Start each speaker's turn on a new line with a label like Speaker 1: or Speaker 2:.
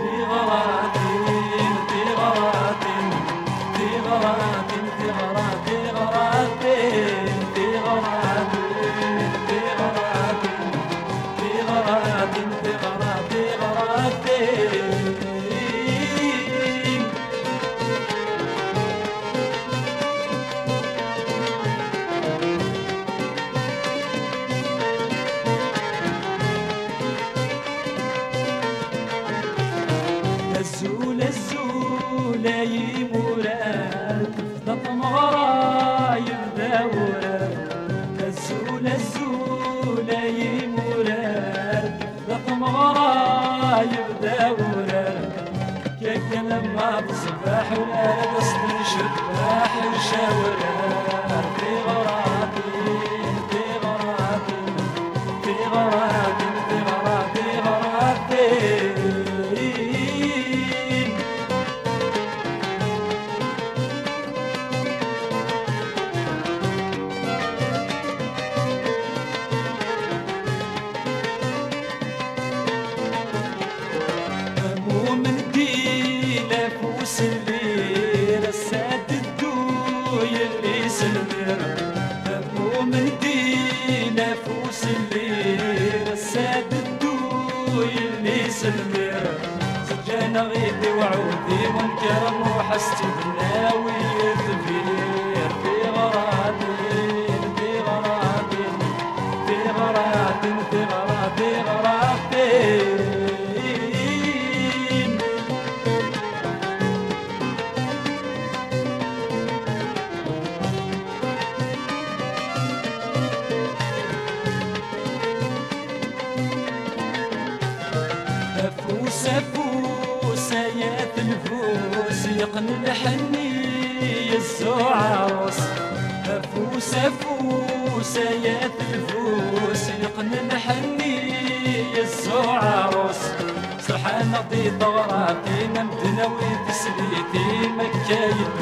Speaker 1: الزول الزول يمورا تفضل مغرايب دورا الزول الزول يمورا تفضل مغرايب دورا كيك لما تصبح ولا تصدر شباح الشاورا في غراتي في غراتي في غراتي اللي سلمير سجانا غيدي وعودي وانكرم وحستي بناوي فوس يا الفوس يقن الحني الزعروس فوس فوس يا الفوس يقن الحني الزعروس سرحان ضي ضغراتي نمت نوي تسليتي مكة يدوس تغراتي